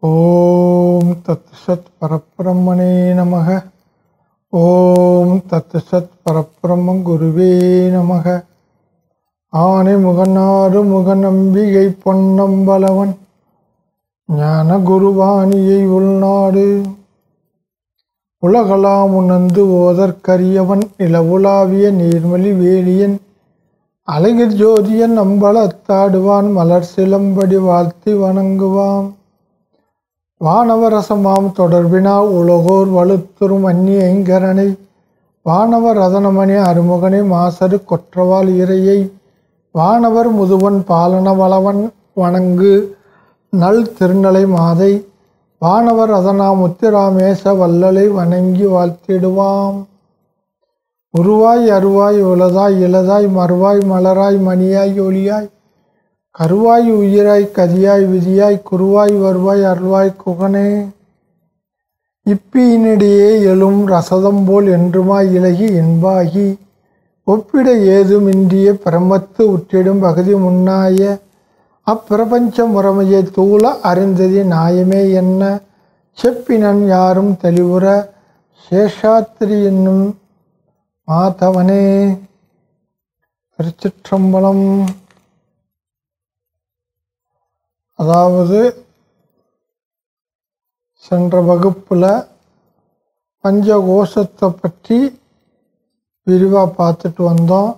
ஓம் தத் சத் பரப்பிரம்மனே நமக. ஓம் தத் சத் பரபிரம்ம குருவே நமக. ஆனை முகநாறு முகநம்பிகை பொன்னம்பலவன் ஞான குருவாணியை உள்நாடு. உலகலாம் உணர்ந்து ஓதற்கரியவன் நிலவுலாவிய நீர்மலி வேலியன். அழகிர் ஜோதியன் அம்பலத்தாடுவான் மலர் சிலம்படி வாழ்த்தி வணங்குவான். வானவரசமாம் தொடர்பினா உலகோர் வலுத்துறும் அந்நிய ஐங்கரனை. வானவர் ரதனமணி அருமுகனை மாசரு கொற்றவாள் இறையை. வானவர் முதுவன் பாலன வளவன் வணங்கு நல் திருநலை மாதை. வானவர் அதனா முத்திராமேச வல்லலை வணங்கி வாழ்த்திடுவாம். உருவாய் அருவாய் உலதாய் இலதாய் மறுவாய் மலராய் மணியாய் ஒளியாய். கருவாய் உயிராய் கதியாய் விதியாய் குருவாய் வருவாய் அருள்வாய் குகனே. இப்பியினிடையே எழும் ரசதம் போல் என்றுமாய் இலகி இன்பாகி ஒப்பிட ஏதுமின்றிய பிரமத்து உற்றிடும் பகுதி முன்னாய அப்பிரபஞ்ச முறைமையை தூள அறிந்தது நாயமே என்ன? செப்பினன் யாரும் தெளிவுற சேஷாத்திரி என்னும் மாதவனே. திருச்சிற்றம்பலம். அதாவது சென்ற வகுப்பில் பஞ்சகோஷத்தை பற்றி விரிவாக பார்த்துட்டு வந்தோம்.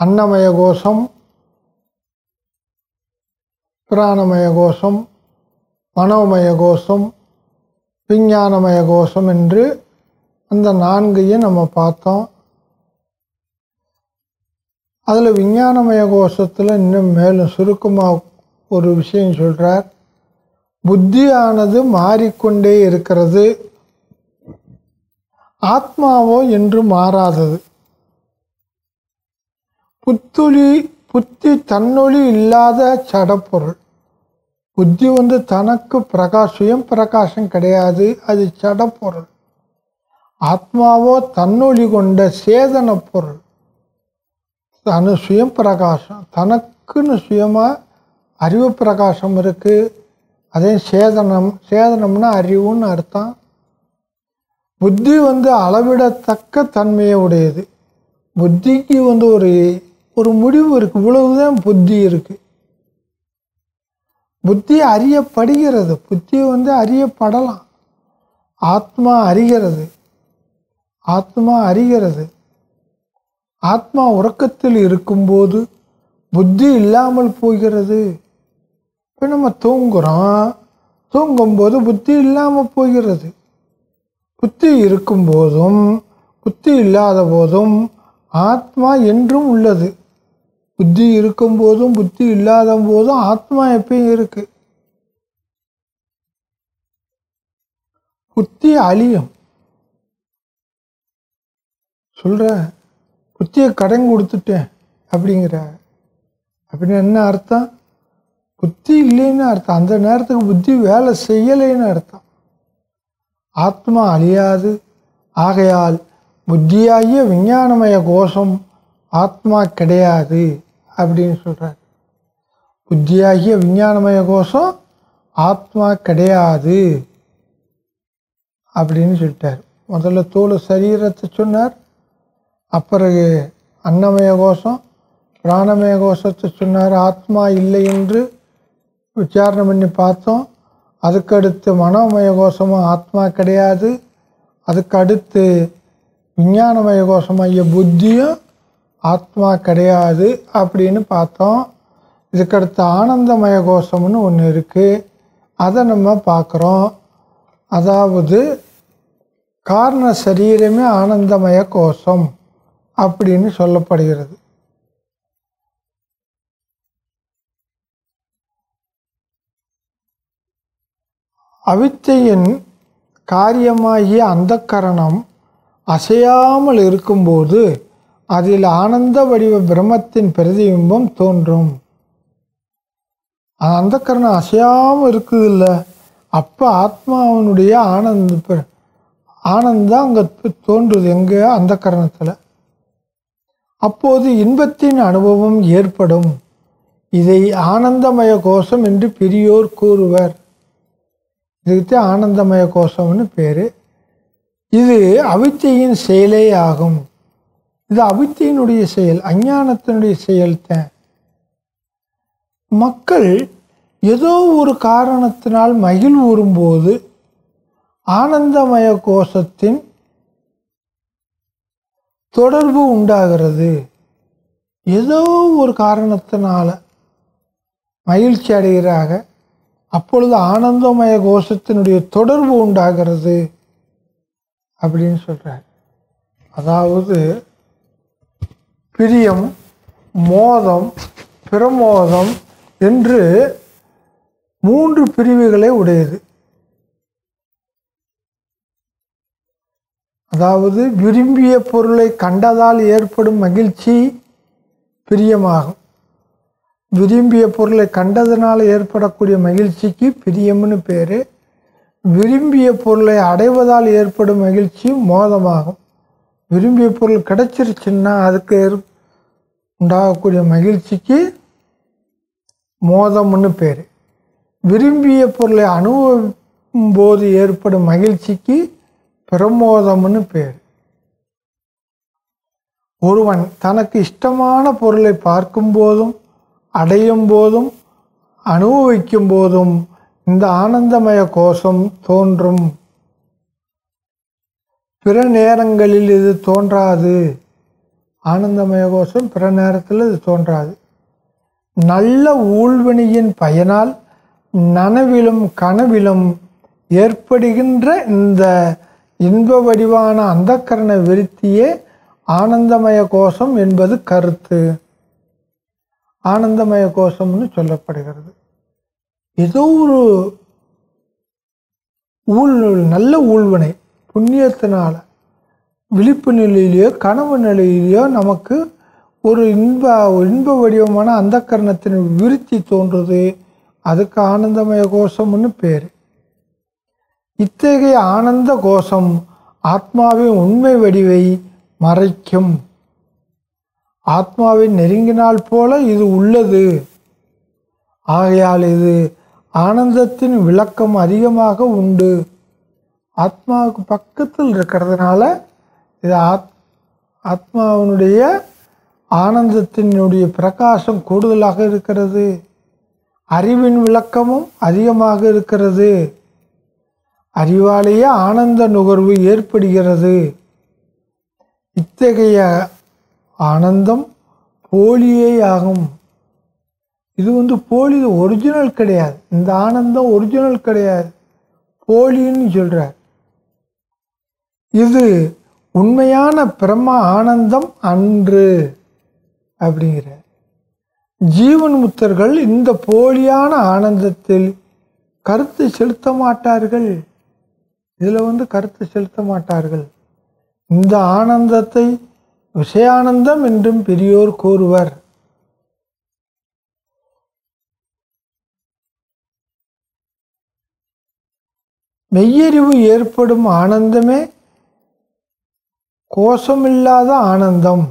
அன்னமய கோஷம் பிராணமய கோஷம் மனோமய கோஷம் விஞ்ஞானமய கோஷம் என்று அந்த நான்கையும் நம்ம பார்த்தோம். அதில் விஞ்ஞானமய கோஷத்தில் இன்னும் மேலும் சுருக்கமாக ஒரு விஷயம் சொல்கிறார் புத்தியானது மாறிக்கொண்டே இருக்கிறது. ஆத்மாவோ என்று மாறாதது. புத்துளி புத்தி தன்னொளி இல்லாத சடப்பொருள். புத்தி வந்து தனக்கு பிரகாஷ் சுயம் பிரகாசம் கிடையாது அது சடப்பொருள். ஆத்மாவோ தன்னொளி கொண்ட சேதன பொருள். தனு சுயம் பிரகாசம். தனக்குன்னு சுயமாக அறிவு பிரகாசம் இருக்குது அதே சேதனம் சேதனம்னா அறிவுன்னு அர்த்தம். புத்தி வந்து அளவிடத்தக்க தன்மையை உடையது. புத்திக்கு வந்து ஒரு ஒரு முடிவு இருக்குது இவ்வளவுதான் புத்தி இருக்குது புத்தி அறியப்படுகிறது. புத்தி வந்து அறியப்படலாம். ஆத்மா அறிகிறது. ஆத்மா அறிகிறது. ஆத்மா உறக்கத்தில் இருக்கும்போது புத்தி இல்லாமல் போகிறது. இப்போ நம்ம தூங்குகிறோம் தூங்கும்போது புத்தி இல்லாமல் போகிறது. புத்தி இருக்கும்போதும் புத்தி இல்லாத போதும் ஆத்மா என்றும் உள்ளது. புத்தி இருக்கும்போதும் புத்தி இல்லாத போதும் ஆத்மா எப்பயும் இருக்கு. புத்தி அழியும். சொல்கிறேன் புத்தியை கடன் கொடுத்துட்டேன் அப்படிங்கிற அப்படின்னு என்ன அர்த்தம்? புத்தி இல்லைன்னு அர்த்தம். அந்த நேரத்துக்கு புத்தி வேலை செய்யலைன்னு அர்த்தம். ஆத்மா அழியாது. ஆகையால் புத்தியாகிய விஞ்ஞானமய கோஷம் ஆத்மா கிடையாது அப்படின்னு சொல்கிறார் புத்தியாகிய விஞ்ஞானமய கோஷம் ஆத்மா கிடையாது அப்படின்னு சொல்லிட்டார். முதல்ல தோல் சரீரத்தை சொன்னார். அப்பிறகு அன்னமய கோஷம் பிராணமய கோஷத்தை சொன்னார் ஆத்மா இல்லை என்று விசாரணை பண்ணி பார்த்தோம். அதுக்கடுத்து மனோமய கோஷமும் ஆத்மா கிடையாது. அதுக்கு அடுத்து விஞ்ஞானமய கோஷமாகிய புத்தியும் ஆத்மா கிடையாது அப்படின்னு பார்த்தோம். இதுக்கடுத்து ஆனந்தமய கோஷம்னு ஒன்று இருக்குது அதை நம்ம பார்க்குறோம். அதாவது காரண சரீரமே ஆனந்தமய கோஷம் அப்படின்னு சொல்லப்படுகிறது. அவித்தையின் காரியமாகிய அந்த கரணம் அசையாமல் இருக்கும்போது அதில் ஆனந்த வடிவ பிரம்மத்தின் பிரதிபிம்பம் தோன்றும். அந்த கரணம் அசையாமல் இருக்குது இல்லை அப்போ ஆத்மாவனுடைய ஆனந்த ஆனந்தம் அங்கே தோன்றுது எங்கே? அந்த கரணத்தில் அப்போது இன்பத்தின் அனுபவம் ஏற்படும். இதை ஆனந்தமய கோஷம் என்று பெரியோர் கூறுவர். இதுக்கு ஆனந்தமய கோஷம்னு பேர். இது அவித்தையின் செயலே ஆகும். இது அவித்தையினுடைய செயல் அஞ்ஞானத்தினுடைய செயல்தான் மக்கள் ஏதோ ஒரு காரணத்தினால் மகிழ்வுறும்போது ஆனந்தமய கோஷத்தின் தொடர்பு உண்டாகிறது. ஏதோ ஒரு காரணத்தினால மகிழ்ச்சி அடைகிறாக அப்பொழுது ஆனந்தமய கோஷத்தினுடைய தொடர்பு உண்டாகிறது அப்படின்னு சொல்கிறார் அதாவது பிரியம் மோதம் பிரமோதம் என்று மூன்று பிரிவுகளை உடையது. அதாவது விரும்பிய பொருளை கண்டதால் ஏற்படும் மகிழ்ச்சி பிரியமாகும். விரும்பிய பொருளை கண்டதனால் ஏற்படக்கூடிய மகிழ்ச்சிக்கு பிரியம்னு பேர். விரும்பிய பொருளை அடைவதால் ஏற்படும் மகிழ்ச்சி மோதமாகும். விரும்பிய பொருள் கிடைச்சிருச்சுன்னா அதுக்கு ஏற்- உண்டாகக்கூடிய மகிழ்ச்சிக்கு மோதம்னு பேர். விரும்பிய பொருளை அனுபவிக்கும் போது ஏற்படும் மகிழ்ச்சிக்கு பிரமோதம்னு பேர். ஒருவன் தனக்கு இஷ்டமான பொருளை பார்க்கும் போதும் அடையும் போதும் அனுபவிக்கும் போதும் இந்த ஆனந்தமய கோஷம் தோன்றும். பிற நேரங்களில் இது தோன்றாது. ஆனந்தமய கோஷம் பிற நேரத்தில் இது தோன்றாது. நல்ல ஊழ்வினியின் பயனால் நனவிலும் கனவிலும் ஏற்படுகின்ற இந்த இன்ப வடிவான அந்தக்கரண விருத்தியே ஆனந்தமய கோஷம் என்பது கருத்து. ஆனந்தமய கோஷம்னு சொல்லப்படுகிறது. ஏதோ ஒரு ஊழ் நல்ல ஊழ்வினை புண்ணியத்தினால விழிப்பு நிலையிலேயோ கனவு நிலையிலேயோ நமக்கு ஒரு இன்ப இன்ப வடிவமான அந்த கரணத்தின் விருத்தி தோன்றுது. அதுக்கு ஆனந்தமய கோஷம்னு பேர். இத்தகைய ஆனந்த கோஷம் ஆத்மாவின் உண்மை வடிவை மறைக்கும். ஆத்மாவை நெருங்கினால் போல இது உள்ளது. ஆகையால் இது ஆனந்தத்தின் விளக்கம் அதிகமாக உண்டு. ஆத்மாவுக்கு பக்கத்தில் இருக்கிறதுனால இது ஆத் ஆத்மாவினுடைய ஆனந்தத்தினுடைய பிரகாசம் கூடுதலாக இருக்கிறது. அறிவின் விளக்கமும் அதிகமாக இருக்கிறது. அறிவாலேயே ஆனந்த நுகர்வு ஏற்படுகிறது. இத்தகைய ஆனந்தம் போலியே ஆகும். இது வந்து போலி ஒரிஜினல் கிடையாது. இந்த ஆனந்தம் ஒரிஜினல் கிடையாது. போலின்னு சொல்கிறார் இது உண்மையான பிரம்ம ஆனந்தம் அன்று அப்படிங்கிறார் ஜீவன் முத்தர்கள் இந்த போலியான ஆனந்தத்தில் கருத்து செலுத்த மாட்டார்கள். இதில் வந்து கருத்து செலுத்த மாட்டார்கள். இந்த ஆனந்தத்தை விஷயானந்தம் என்றும் பெரியோர் கூறுவர். மெய்யறிவு ஏற்படும் ஆனந்தமே கோஷமில்லாத ஆனந்தம்.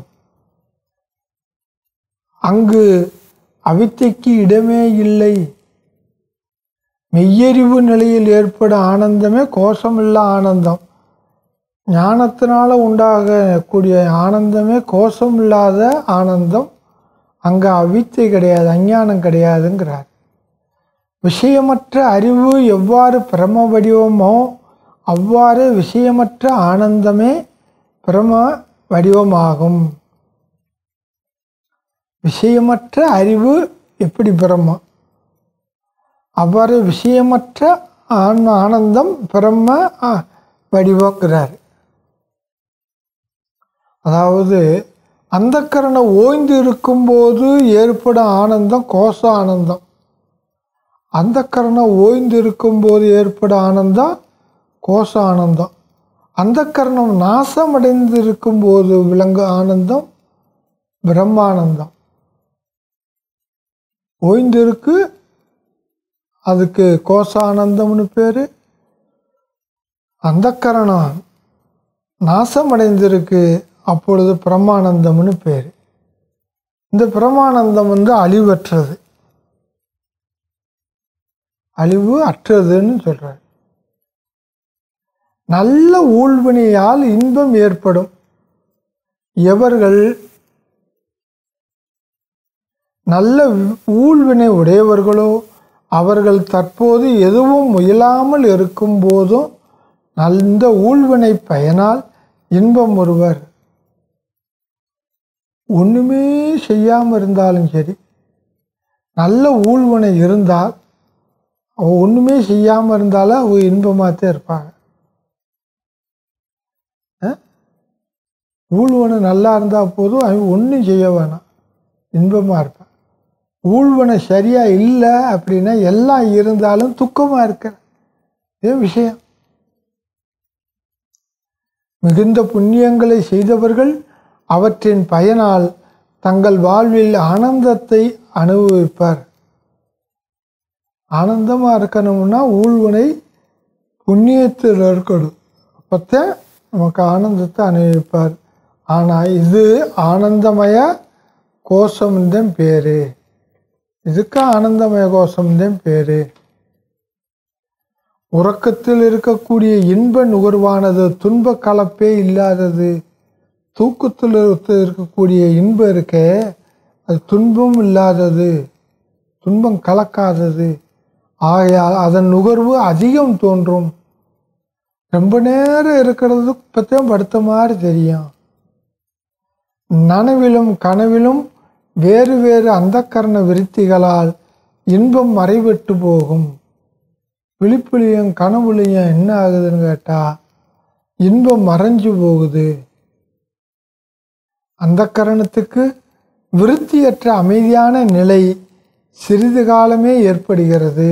அங்கு அவித்தைக்கு இடமே இல்லை. மெய்யறிவு நிலையில் ஏற்படும் ஆனந்தமே கோஷமில்லா ஆனந்தம். ஞானத்தினால் உண்டாகக்கூடிய ஆனந்தமே கோஷமில்லாத ஆனந்தம். அங்கே அவித்தை கிடையாது அஞ்ஞானம் கிடையாதுங்கிறார். விஷயமற்ற அறிவு எவ்வாறு பிரம வடிவமோ அவ்வாறு விஷயமற்ற ஆனந்தமே பிரம வடிவமாகும். விஷயமற்ற அறிவு எப்படி பிரம்மம் அவ்வாறு விஷயமற்ற ஆன்ம ஆனந்தம் பிரம்ம ஆ, வடிவங்கிறார். அதாவது அந்த கரணை ஓய்ந்து இருக்கும்போது ஏற்படும் ஆனந்தம் கோஷ ஆனந்தம். அந்த கரணை ஓய்ந்து இருக்கும்போது ஏற்படும் ஆனந்தம் கோஷ ஆனந்தம். அந்த கரணம் நாசமடைந்து இருக்கும்போது விளங்கு ஆனந்தம் பிரம்மானந்தம். ஓய்ந்திருக்கு அதுக்கு கோஷானந்தம்னு பேர். அந்த கரணம் நாசமடைந்திருக்கு அப்பொழுது பிரம்மானந்தம்னு பேர். இந்த பிரமானந்தம் வந்து அழிவற்றது. அழிவு அற்றதுன்னு சொல்கிறார் நல்ல ஊழ்வினையால் இன்பம் ஏற்படும். எவர்கள் நல்ல ஊழ்வினை உடையவர்களோ அவர்கள் தற்போது எதுவும் முயலாமல் இருக்கும் போதும் நல்ல ஊழ்வினை பயனால் இன்பம் ஒருவர் ஒன்றுமே செய்யாமல் இருந்தாலும் சரி நல்ல ஊழ்வினை இருந்தால் அவ ஒன்றுமே செய்யாமல் இருந்தாலும் அவ இன்பமாகத்தே இருப்பாங்க ஊழ்வனை நல்லா இருந்தால் போதும் அவன் ஒன்றும் செய்ய வேணாம். இன்பமாக இருப்பான். ஊழ்வனை சரியாக இல்லை அப்படின்னா எல்லாம் இருந்தாலும் துக்கமாக இருக்கிற இது விஷயம். மிகுந்த புண்ணியங்களை செய்தவர்கள் அவற்றின் பயனால் தங்கள் வாழ்வில் ஆனந்தத்தை அனுபவிப்பார். ஆனந்தமாக இருக்கணும்னா ஊழ்வனை புண்ணியத்தில் இருக்கணும் அப்போத்தான் நமக்கு ஆனந்தத்தை அனுபவிப்பார். ஆனால் இது ஆனந்தமய கோஷம்தான் பேர். இதுக்கு ஆனந்தமய கோஷம்தான் பேர். உறக்கத்தில் இருக்கக்கூடிய இன்ப நுகர்வானது துன்ப கலப்பே இல்லாதது. தூக்கத்தில் இருக்கக்கூடிய இன்பம் இருக்கே அது துன்பம் இல்லாதது துன்பம் கலக்காதது. ஆகையால் அதன் நுகர்வு அதிகம் தோன்றும். ரொம்ப நேரம் இருக்கிறது பற்றியும் படுத்த மாதிரி தெரியும். நனவிலும் கனவிலும் வேறு வேறு அந்தக்கரண விருத்திகளால் இன்பம் மறைவிட்டு போகும். விழிப்புலையும் கனவுலையும் என்ன ஆகுதுன்னு கேட்டால் இன்பம் மறைஞ்சு போகுது. அந்த கரணத்துக்கு விருத்தியற்ற அமைதியான நிலை சிறிது காலமே ஏற்படுகிறது.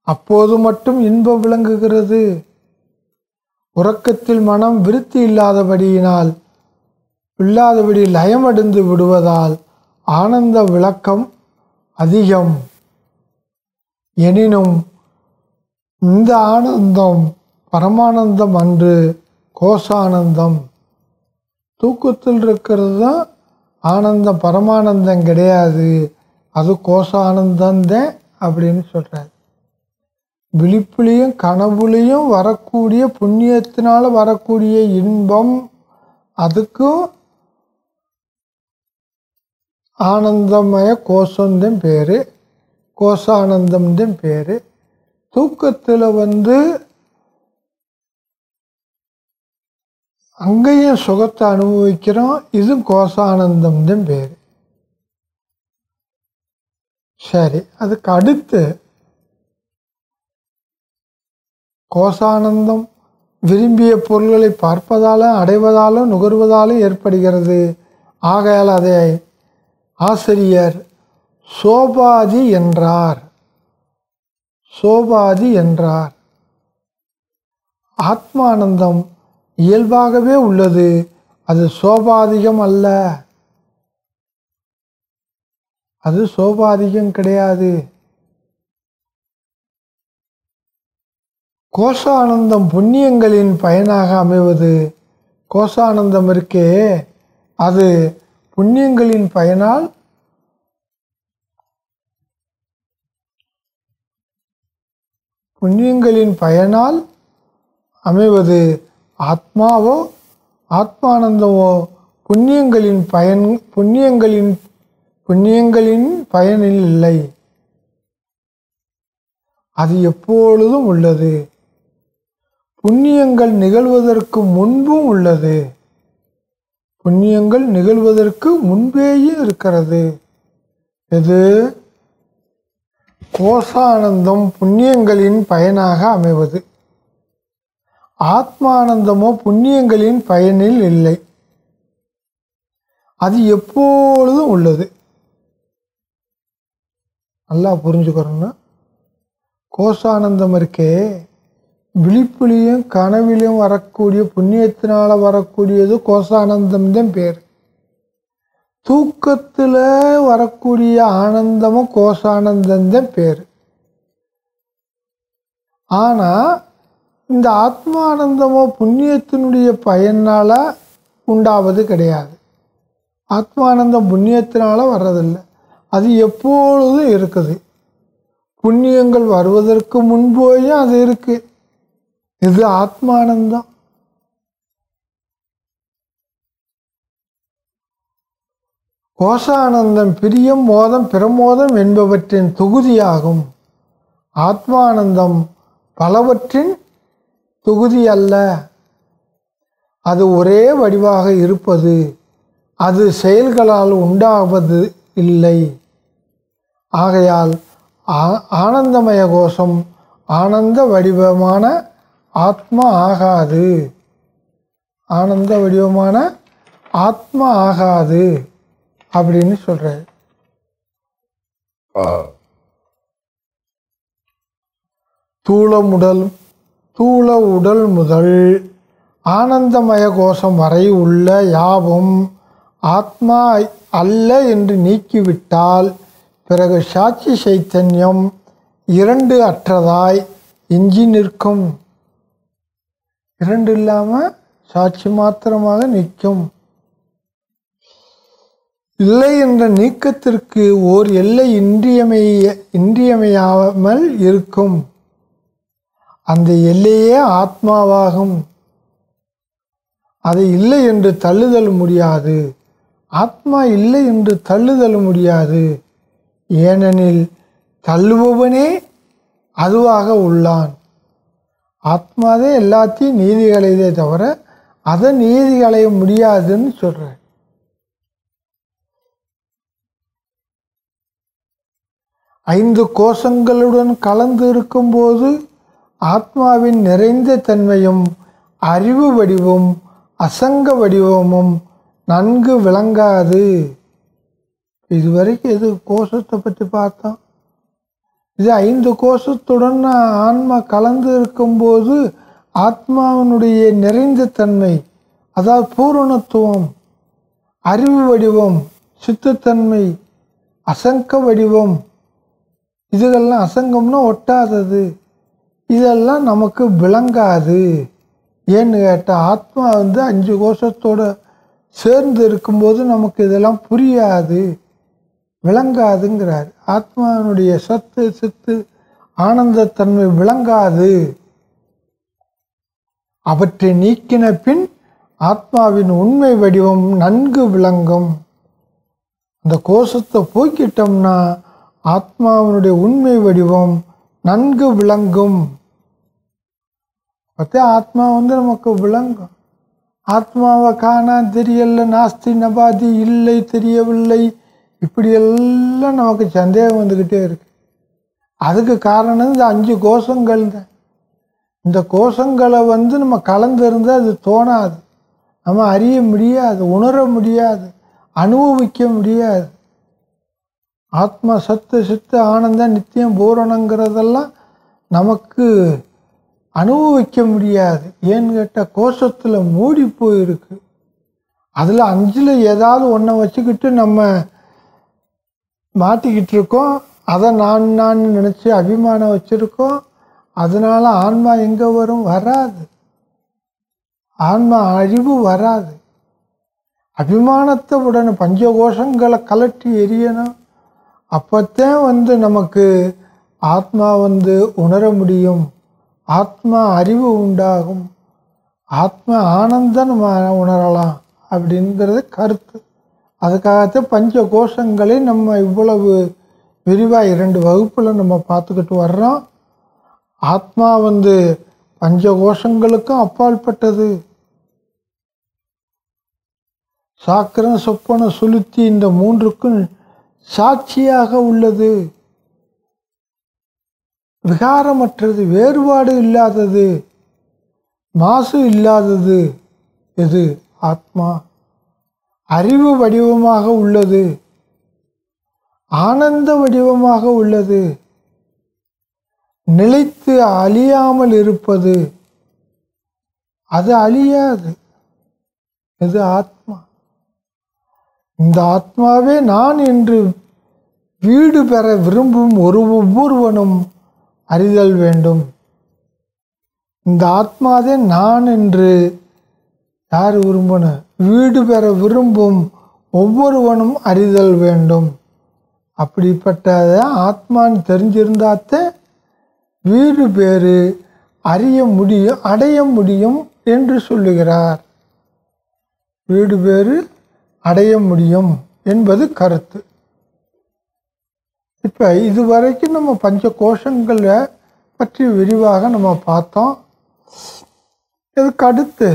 அப்போது மட்டும் இன்பம் விளங்குகிறது. உறக்கத்தில் மனம் விருத்தி இல்லாதபடியினால் இல்லாதபடி லயமடைந்து விடுவதால் ஆனந்த விளக்கம் அதிகம். எனினும் இந்த ஆனந்தம் பரமானந்தம் அன்று கோஷானந்தம். தூக்கத்தில் இருக்கிறது தான் ஆனந்தம் பரமானந்தம் கிடையாது. அது கோஷானந்தந்தேன் அப்படின்னு சொல்கிறார் விழிப்புலையும் கனவுலையும் வரக்கூடிய புண்ணியத்தினால் வரக்கூடிய இன்பம் அதுக்கும் ஆனந்தமய கோஷம்தான் பேர் கோஷானந்தம்தான் பேர். தூக்கத்தில் வந்து அங்கேயும் சுகத்தை அனுபவிக்கிறோம் இதுவும் கோஷானந்தம் தான் பேர். சரி அதுக்கு அடுத்து கோஷானந்தம் விரும்பிய பொருள்களை பார்ப்பதாலும் அடைவதாலும் நுகர்வதாலும் ஏற்படுகிறது. ஆகையால் அதை ஆசிரியர் சோபாதி என்றார். சோபாதி என்றார். ஆத்மானந்தம் இயல்பாகவே உள்ளது. அது சோபாதிகம் அல்ல. அது சோபாதிகம் கிடையாது. கோஷானந்தம் புண்ணியங்களின் பயனாக அமைவது. கோஷானந்தம் இருக்கே. அது புண்ணியங்களின் பயனால் புண்ணியங்களின் பயனால் அமைவது ஆத்மாவோ ஆத்மானந்தமோ புண்ணியங்களின் பயன் புண்ணியங்களின் புண்ணியங்களின் பயனில் இல்லை. அது எப்பொழுதும் உள்ளது. புண்ணியங்கள் நிகழ்வதற்கு முன்பும் உள்ளது. புண்ணியங்கள் நிகழ்வதற்கு முன்பேயும் இருக்கிறது. இது கோஷானந்தம் புண்ணியங்களின் பயனாக அமைவது. ஆத்மானந்தமோ புண்ணியங்களின் பயனில் இல்லை. அது எப்பொழுதும் உள்ளது. நல்லா புரிஞ்சுக்கிறோன்னா கோஷானந்தம் இருக்கே. விழிப்புலையும் கனவிலையும் வரக்கூடிய புண்ணியத்தினால வரக்கூடியது கோஷானந்தம் தான் பேர். தூக்கத்தில் வரக்கூடிய ஆனந்தமும் கோசானந்தம் தான் பேர். ஆனால் இந்த ஆத்மானந்தமோ புண்ணியத்தினுடைய பயனால் உண்டாவது கிடையாது. ஆத்மானந்தம் புண்ணியத்தினால் வர்றதில்லை. அது எப்பொழுதும் இருக்குது. புண்ணியங்கள் வருவதற்கு முன்போயும் அது இருக்குது இது ஆத்மானந்தம். கோஷானந்தம் பிரியம் மோதம் பிரமோதம் என்பவற்றின் தொகுதியாகும். ஆத்மானந்தம் பலவற்றின் தொகுதி அல்ல. அது ஒரே வடிவாக இருப்பது அது செயல்களால் உண்டாவது இல்லை. ஆகையால் ஆ- ஆனந்தமய கோஷம் ஆனந்த வடிவமான ஆத்மா ஆகாது. ஆனந்த வடிவமான ஆத்மா ஆகாது அப்படின்னு சொல்றாரு. தூளமுடல் தூள உடல் முதல் ஆனந்தமய கோஷம் வரை உள்ள யாவும் ஆத்மா அல்ல என்று நீக்கிவிட்டால் பிறகு சாட்சி சைத்தன்யம் இரண்டு அற்றதாய் எஞ்சி நிற்கும். இரண்டு இல்லாமல் சாட்சி மாத்திரமாக நிற்கும். இல்லை என்ற நீக்கத்திற்கு ஓர் எல்லை இன்றியமைய இன்றியமையாமல் இருக்கும். அந்த எல்லையே ஆத்மாவாகும். அதை இல்லை என்று தள்ளுதல் முடியாது. ஆத்மா இல்லை என்று தள்ளுதல் முடியாது. ஏனெனில் தள்ளுபவனே அதுவாக உள்ளான். ஆத்மாவே எல்லாத்தையும் நீதிகளையதே தவிர அதை நீதிகளைய முடியாதுன்னு சொல்கிறேன் ஐந்து கோஷங்களுடன் கலந்து இருக்கும்போது ஆத்மாவின் நிறைந்த தன்மையும் அறிவு வடிவம் அசங்க வடிவமும் நன்கு விளங்காது. இதுவரைக்கும் எது கோஷத்தை பற்றி பார்த்தோம்? இது ஐந்து கோஷத்துடன் ஆன்மா கலந்து இருக்கும்போது ஆத்மாவினுடைய நிறைந்த தன்மை அதாவது பூரணத்துவம் அறிவு வடிவம் சித்தத்தன்மை அசங்க வடிவம் இதுகள்லாம் அசங்கம்னா ஒட்டாதது. இதெல்லாம் நமக்கு விளங்காது. ஏன்னு கேட்டால் ஆத்மா வந்து அஞ்சு கோஷத்தோட சேர்ந்து இருக்கும்போது நமக்கு இதெல்லாம் புரியாது. விளங்காதுங்கிறார். ஆத்மாவினுடைய சத்து சித்து ஆனந்தத்தன்மை விளங்காது. அவற்றை நீக்கின பின் ஆத்மாவின் உண்மை வடிவம் நன்கு விளங்கும். அந்த கோஷத்தை போக்கிட்டோம்னா ஆத்மாவினுடைய உண்மை வடிவம் நன்கு விளங்கும். பார்த்தா ஆத்மா வந்து நமக்கு விளங்கும். ஆத்மாவை காணா தெரியல நாஸ்தி நபாதி இல்லை தெரியவில்லை. இப்படியெல்லாம் நமக்கு சந்தேகம் வந்துக்கிட்டே இருக்கு. அதுக்கு காரணம் இந்த அஞ்சு கோஷங்கள் தான் இந்த கோஷங்களை வந்து நம்ம கலந்திருந்தால் அது தோணாது. நம்ம அறிய முடியாது உணர முடியாது அனுபவிக்க முடியாது. ஆத்மா சத்து சித்து ஆனந்தம் நித்தியம் பூரணங்கிறதெல்லாம் நமக்கு அனுபவிக்க முடியாது. ஏன்னு கேட்டால் கோஷத்தில் மூடி போயிருக்கு. அதில் அஞ்சில் ஏதாவது ஒன்றை வச்சுக்கிட்டு நம்ம மாட்டிக்கிட்டு இருக்கோம் அதை நான் நான் நினச்சி அபிமானம் வச்சுருக்கோம். அதனால ஆன்மா எங்கே வரும்? வராது. ஆன்மா அழிவு வராது. அபிமானத்தை உடனே பஞ்சகோஷங்களை கலட்டி எரியணும். அப்போத்தான் வந்து நமக்கு ஆத்மா வந்து உணர முடியும். ஆத்மா அறிவு உண்டாகும். ஆத்மா ஆனந்தம் உணரலாம் அப்படிங்கிறது கருத்து. அதுக்காகத்தான் பஞ்ச கோஷங்களை நம்ம இவ்வளவு விரிவாக இரண்டு வகுப்பில் நம்ம பார்த்துக்கிட்டு வர்றோம். ஆத்மா வந்து பஞ்ச கோஷங்களுக்கும் அப்பாற்பட்டது சாக்கிரம் சொப்பன சுளுத்தி இந்த மூன்றுக்கும் சாட்சியாக உள்ளது. விகாரமற்றது வேறுபாடு இல்லாதது மாசு இல்லாதது எது? ஆத்மா. அறிவு வடிவமாக உள்ளது. ஆனந்த வடிவமாக உள்ளது. நிலைத்து அழியாமல் இருப்பது. அது அழியாது. இது ஆத்மா. இந்த ஆத்மாவே நான் என்று வீடு பெற விரும்பும் ஒரு ஒவ்வொருவனும் அறிதல் வேண்டும். இந்த ஆத்மாவே நான் என்று யார் விரும்பணும் வீடு பெற விரும்பும் ஒவ்வொருவனும் அறிதல் வேண்டும். அப்படிப்பட்டத ஆத்மான்னு தெரிஞ்சிருந்தாத்த வீடு பேறு அறிய முடியும் அடைய முடியும் என்று சொல்லுகிறார். வீடு பேறு அடைய முடியும் என்பது கருத்து. இப்போ இதுவரைக்கும் நம்ம பஞ்ச கோஷங்களை பற்றி விரிவாக நம்ம பார்த்தோம். இதுக்கு அடுத்து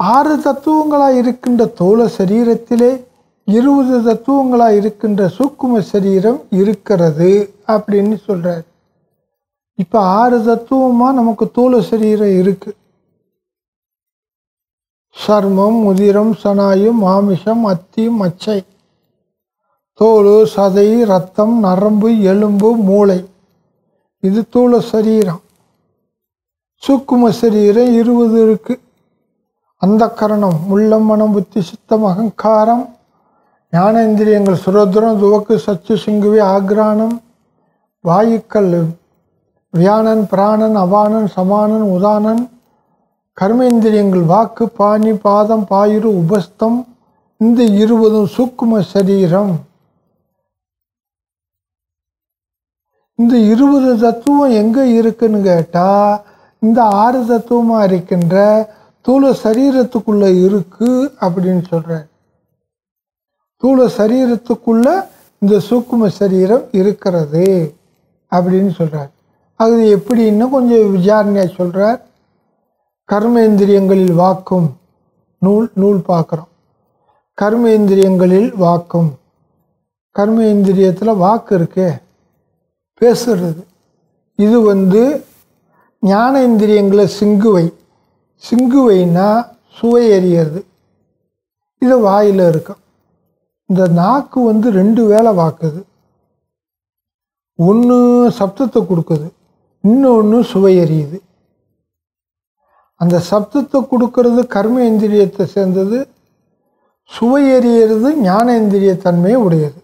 ஆறு தத்துவங்களாக இருக்கின்ற தோள சரீரத்திலே இருபது தத்துவங்களாக இருக்கின்ற சூக்கும சரீரம் இருக்கிறது அப்படின்னு சொல்கிறார் இப்போ ஆறு தத்துவமாக நமக்கு தோள சரீரம் இருக்குது சர்மம் முதிரம் சனாயும் மாமிஷம் அத்தி மச்சை. தோல் சதை ரத்தம் நரம்பு எலும்பு மூளை. இது தூள சரீரம். சூக்கும சரீரம் இருபது இருக்குது அந்த கரணம் உள்ளம் மனம் புத்தி சித்தம் அகங்காரம் ஞானேந்திரியங்கள் சுரதுரம் துவக்கு சச்சு சிங்குவி ஆக்ரானம் வாயுக்கள் வியானன் பிராணன் அவானன் சமானன் உதானன் கர்மேந்திரியங்கள் வாக்கு பாணி பாதம் பாயிறு உபஸ்தம் இந்த இருபதும் சூக்கும சரீரம். இந்த இருபது தத்துவம் எங்கே இருக்குன்னு கேட்டால் இந்த ஆறு தத்துவமாக இருக்கின்ற தூள சரீரத்துக்குள்ள இருக்கு அப்படின்னு சொல்கிறார் தூள சரீரத்துக்குள்ள இந்த சூக்கும சரீரம் இருக்கிறது அப்படின்னு சொல்கிறார் அது எப்படின்னு கொஞ்சம் விசாரணையாக சொல்கிறார் கர்மேந்திரியங்களில் வாக்கும் நூல் நூல் பார்க்குறோம். கர்மேந்திரியங்களில் வாக்கும். கர்மேந்திரியத்தில் வாக்கு இருக்கே பேசுறது. இது வந்து ஞானேந்திரியங்களை சிங்குவை சிங்குவைனா சுவை எறியறது இது வாயில் இருக்கும். இந்த நாக்கு வந்து ரெண்டு வேலை வாக்குது. ஒன்று சப்தத்தை கொடுக்குது இன்னொன்று சுவை எறியுது. அந்த சப்தத்தை கொடுக்கறது கர்மேந்திரியத்தை சேர்ந்தது சுவை எறியறது ஞானேந்திரிய தன்மையை உடையது.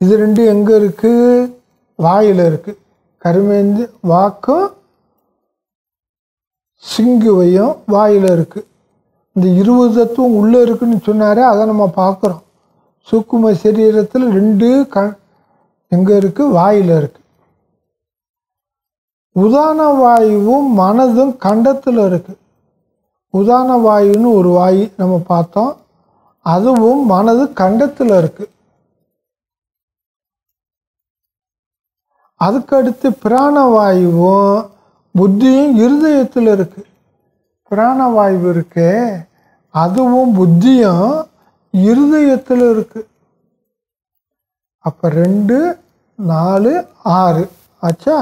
இது ரெண்டு எங்கே இருக்குது வாயில் இருக்குது கர்மேந்திர வாக்கும் சிங்குவையும் வாயில் இருக்குது இந்த இருபது தத்துவம் உள்ளே இருக்குன்னு சொன்னாரே அதை நம்ம பார்க்குறோம். சூக்கும சரீரத்தில் ரெண்டு க எங்கே இருக்குது வாயில் இருக்குது உதான வாயுவும் மனதும் கண்டத்தில் இருக்குது உதான வாயுன்னு ஒரு வாயு நம்ம பார்த்தோம். அதுவும் மனது கண்டத்தில் இருக்குது அதுக்கடுத்து பிராணவாயுவும் புத்தியும் இருதயத்தில் இருக்குது பிராணவாயு இருக்கு அதுவும் புத்தியும் இருதயத்தில் இருக்குது அப்போ ரெண்டு நாலு ஆறு. ஆச்சா?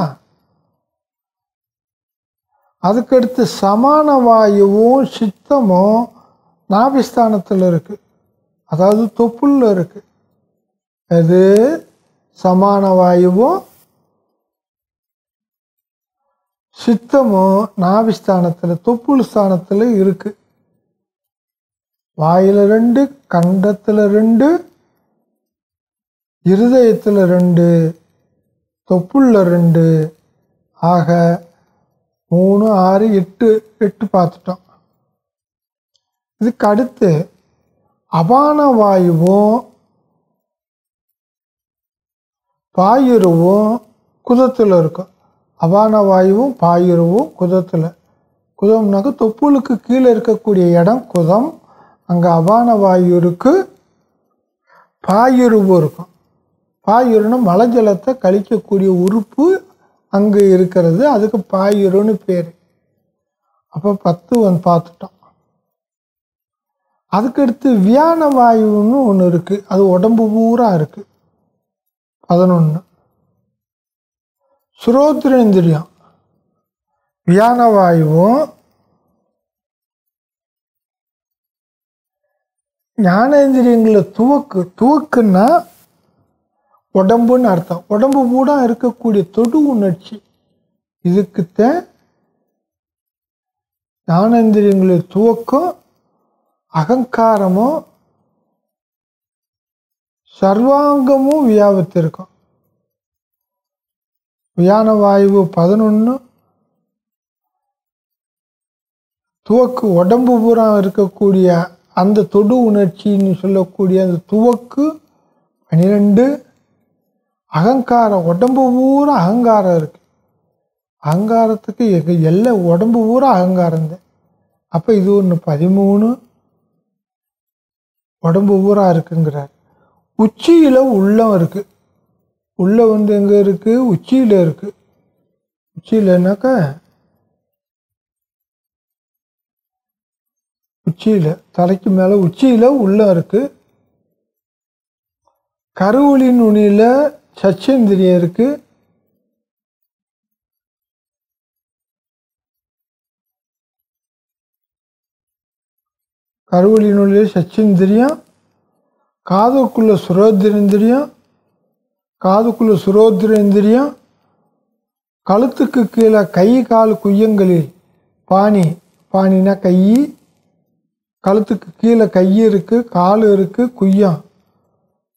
அதுக்கடுத்து சமான வாயுவும் சித்தமும் நாபிஸ்தானத்தில் இருக்குது அதாவது தொப்புளில் இருக்குது அது சமான வாயுவும் சித்தமும் நாவிஸ்தானத்தில் தொப்புள் ஸ்தானத்தில் இருக்குது வாயில் ரெண்டு கண்டத்தில் ரெண்டு இருதயத்தில் ரெண்டு தொப்புள்ள ரெண்டு. ஆக மூணு ஆறு எட்டு எட்டு பார்த்துட்டோம். இதுக்கு அடுத்து அபான வாயுவும் பாயுருவும் குதத்தில் இருக்கும். அபான வாயுவும் பாயுருவும் குதத்தில். குதம்னாக்க தொப்புளுக்கு கீழே இருக்கக்கூடிய இடம் குதம். அங்கே அவான வாயு இருக்கு இருக்கும். பாயுருன்னு மலை ஜலத்தை கழிக்கக்கூடிய உறுப்பு அங்கே இருக்கிறது. அதுக்கு பாயுருன்னு பேர். அப்போ பத்து வந்து பார்த்துட்டோம் அதுக்கடுத்து வியான வாயுன்னு ஒன்று இருக்குது அது உடம்பு பூரா இருக்குது பதினொன்று சுரோத்திரேந்திரியம் வியானவாயுவும் ஞானேந்திரியங்களை துவக்கு துவக்குன்னா உடம்புன்னு அர்த்தம். உடம்பு கூட இருக்கக்கூடிய தொடு உணர்ச்சி. இதுக்குத்தான் ஞானேந்திரியங்களை துவக்கும் அகங்காரமும் சர்வாங்கமும் வியாபத்திருக்கும். வியான வாயு பதினொன்று துவக்கு உடம்பு பூரா இருக்கக்கூடிய அந்த தொடு உணர்ச்சின்னு சொல்லக்கூடிய அந்த துவக்கு பனிரெண்டு. அகங்காரம் உடம்பு பூரா அகங்காரம் இருக்கு. அகங்காரத்துக்கு எங்க எல்லா உடம்பு பூரா அகங்காரம் தான். அப்போ இது ஒன்று பதிமூணு. உடம்பு ஊரா இருக்குங்கிறார். உச்சியில் உள்ளம் இருக்குது உள்ளே வந்து எங்கே இருக்குது உச்சியில் இருக்குது உச்சியிலனாக்கா உச்சியில் தலைக்கு மேலே உச்சியில் உள்ளம் இருக்குது கருவொளி நுனியில் சச்சேந்திரியம் இருக்குது கருவொளி நுனியில் சச்சேந்திரியம் காதுக்குள்ள சுரோத்திரேந்திரியம் காதுக்குள்ள சுரோத்திரேந்திரியம் கழுத்துக்கு கீழே கை கால் குய்யங்களில் பாணி பாணினா கை கழுத்துக்கு கீழே கை இருக்குது கால் இருக்குது குய்யம்.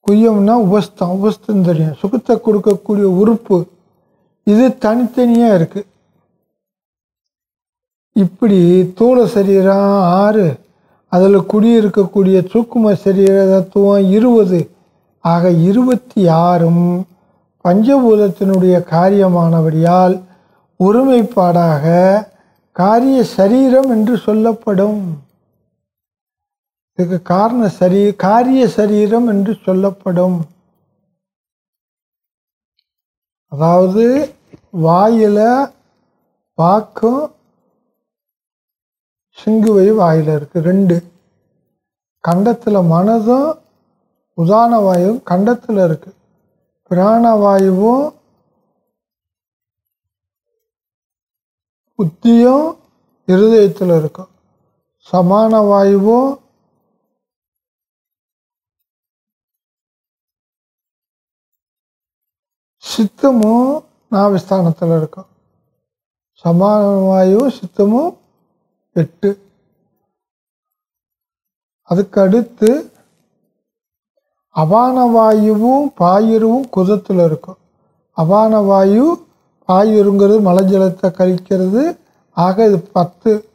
குய்யம்னா உபஸ்தம் உபஸ்தம் தெரியும் சுகத்தை கொடுக்கக்கூடிய உறுப்பு. இது தனித்தனியாக இருக்குது இப்படி தூள சரீரம் ஆறு அதில் குடியிருக்கக்கூடிய சூக்கும சரீரத்துவம் இருபது ஆக இருபத்தி ஆறும் பஞ்சபூதத்தினுடைய காரியமானபடியால் ஒருமைப்பாடாக காரிய சரீரம் என்று சொல்லப்படும். இதுக்கு காரண சரீ காரிய சரீரம் என்று சொல்லப்படும். அதாவது வாயில் வாக்கும் சிங்குவை வாயில் இருக்குது ரெண்டு. கண்டத்தில் மனதும் உதான வாயு கண்டத்தில் இருக்குது பிராணவாயுவும் புத்தியும் இருதயத்தில் இருக்கும் சமான வாயுவும் சித்தமும் நாவிஸ்தானத்தில் இருக்கும் சமான வாயுவும் சித்தமும் எட்டு. அதுக்கு அவான அபான வாயுவும் பாயிருவும் குதத்தில் இருக்கும். அபான வாயு பாயிருங்கிறது மலஜலத்தை கழிக்கிறது. ஆக இது பத்து.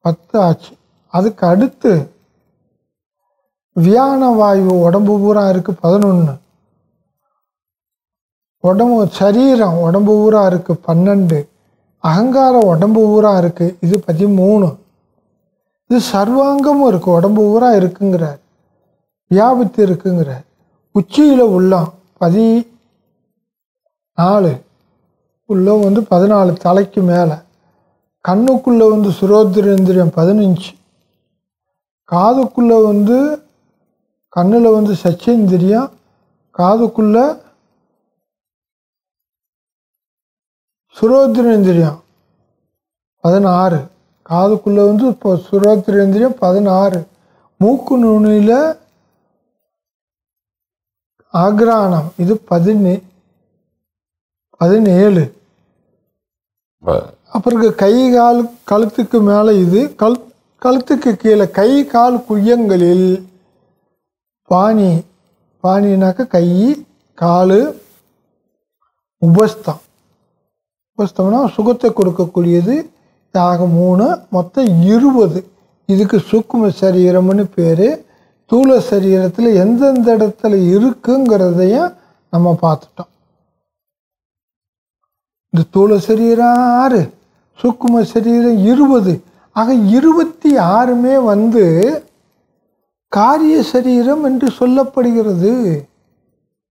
பத்து ஆச்சு. அதுக்கு அடுத்து வியான வாயு உடம்பு பூரா இருக்குது பதினொன்று உடம்பு சரீரம் உடம்பு ஊரா இருக்குது பன்னெண்டு. அகங்காரம் உடம்பு ஊரா இருக்குது இது பதிமூணு. இது சர்வாங்கமும் இருக்குது உடம்பு பூரா இருக்குங்கிறார். வியாபித்து இருக்குங்கிற உச்சியில் உள்ளம் பதி நாலு உள்ளம் வந்து பதினாலு தலைக்கு மேலே கண்ணுக்குள்ளே வந்து சுரோத்திரேந்திரியம் பதினஞ்சு காதுக்குள்ளே வந்து கண்ணில் வந்து சச்சேந்திரியம் காதுக்குள்ளே சுரோத்திரேந்திரியம் பதினாறு காதுக்குள்ளே வந்து இப்போ சுரோத்திரேந்திரியம் பதினாறு மூக்கு நுனியில் ஆக்ரானம். இது பதினே பதினேழு. அப்புறம் கை கால் கழுத்துக்கு மேலே இது கழு கழுத்துக்கு கீழே கை கால் குய்யங்களில் பாணி பாணினாக்க கை கால் உபஸ்தம். உபஸ்தம்னா சுகத்தை கொடுக்கக்கூடியது யாக மூணு மொத்தம் இருபது. இதுக்கு சுக்கும சரீரம்னு பேர். தூள சரீரத்தில் எந்தெந்த இடத்துல இருக்குங்கிறதையும் நம்ம பார்த்துட்டோம். இந்த தூள சரீரம் ஆறு சுக்கும சரீரம் இருபது. ஆக இருபத்தி ஆறுமே வந்து காரிய சரீரம் என்று சொல்லப்படுகிறது.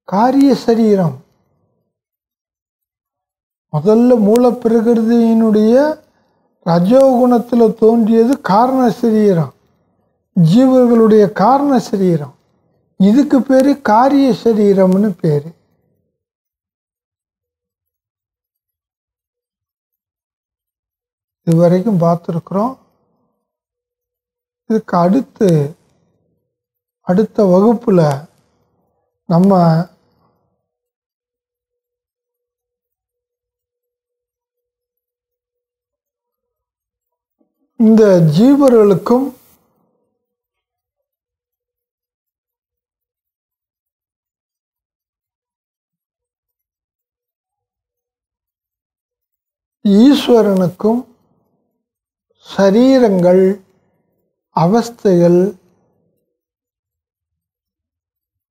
காரிய சரீரம். முதல்ல மூலப்பிரகிருதியினுடைய ரஜோகுணத்தில் தோன்றியது காரண சரீரம். ஜீவர்களுடைய காரண சரீரம். இதுக்கு பேர் காரிய சரீரம்னு பேர். இது வரைக்கும் பார்த்துருக்குறோம். இதுக்கு அடுத்து அடுத்த வகுப்பில் நம்ம இந்த ஜீவர்களுக்கும் ஈஸ்வரனுக்கும் சரீரங்கள் அவஸ்தைகள்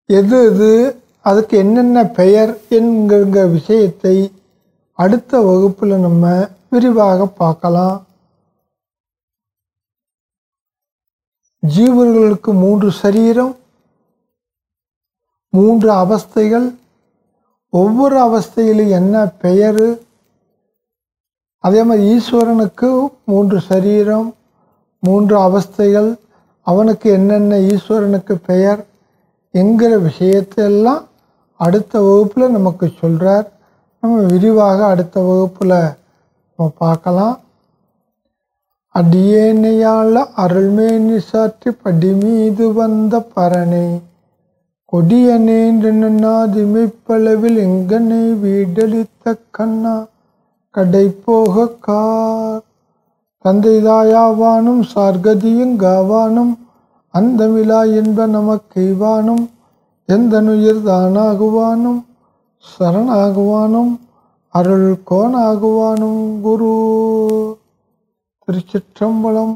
எது எது அதுக்கு என்னென்ன பெயர் என்கிற விஷயத்தை அடுத்த வகுப்பில் நம்ம விரிவாக பார்க்கலாம். ஜீவர்களுக்கு மூன்று சரீரம் மூன்று அவஸ்தைகள். ஒவ்வொரு அவஸ்தையிலும் என்ன பெயர் அதே மாதிரி ஈஸ்வரனுக்கு மூன்று சரீரம் மூன்று அவஸ்தைகள் அவனுக்கு என்னென்ன ஈஸ்வரனுக்கு பெயர் என்கிற விஷயத்தையெல்லாம் அடுத்த வகுப்பில் நமக்கு சொல்கிறார் நம்ம விரிவாக அடுத்த வகுப்பில் நம்ம பார்க்கலாம். அடியேனையால் அருள்மேனி சாற்றி படி மீது வந்த பரணே கொடியனேன்றனாதிமைப்பளவில் எங்கனை வீடளித்த கண்ணா கடை போக கார் தந்தைதாயாவானும் சார்கதியும் காவானும் அந்தமிலா என்ப நமக்கெய்வானும் எந்தனுயிர் தானாகுவானும் சரணாகுவானும் அருள் கோணாகுவானும் குரு. திருச்சிற்றம்பலம்